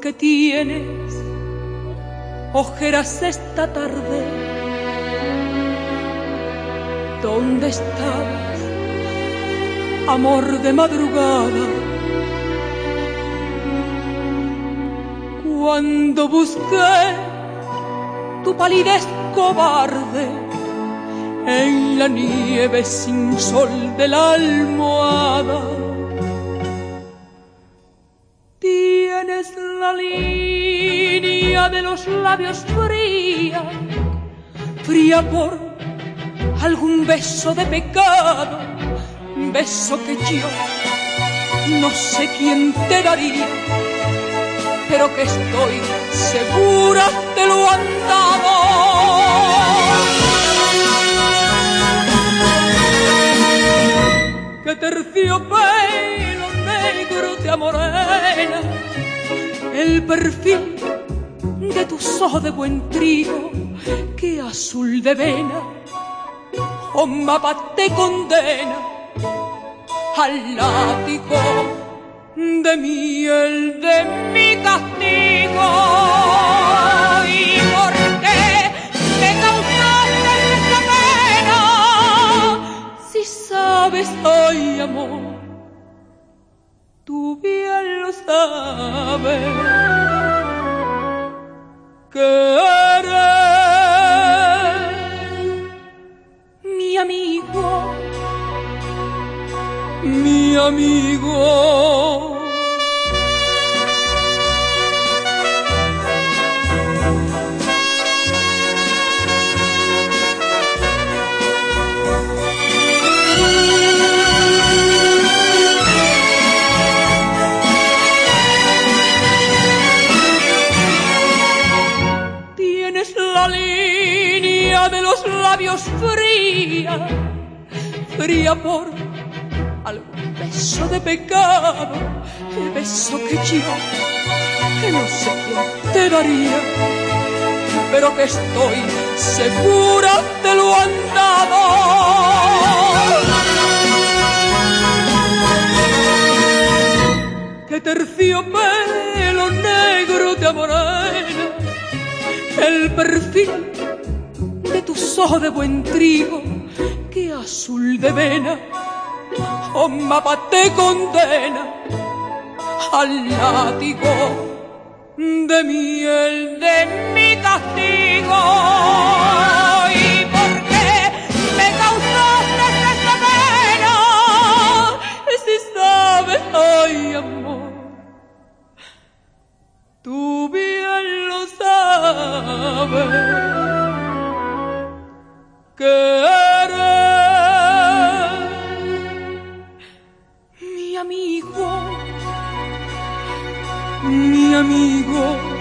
tienes ojeras esta tarde. ¿Dónde estabas, amor de madrugada? Cuando busqué tu palidez cobarde en la nieve sin sol de la almohada. Tienes la línea de los labios fría, fría por algún beso de pecado, beso que yo no sé quién te daría, pero que estoy segura te lo han dado. Que terciopelo negro te amorena, el perfil de tus ojos de buen trigo, que azul de vena, o mapa te condena al látigo de miel de mi castigo. ¿Y por qué me causaste esta pena? Si sabes, ay amor, tú bien lo sabes, que eres mi amigo mi amigo. Labios fría, fría por algún beso de pecado, el beso que yo, que no sé quién te daría, pero que estoy segura te lo han dado. Que terciopelo negro te amorena, el perfil ojos de buen trigo, que azul de vena o mapa te condena al látigo de miel de mi castigo. ¿Y por qué ay amor, tú bien lo sabes. amigo.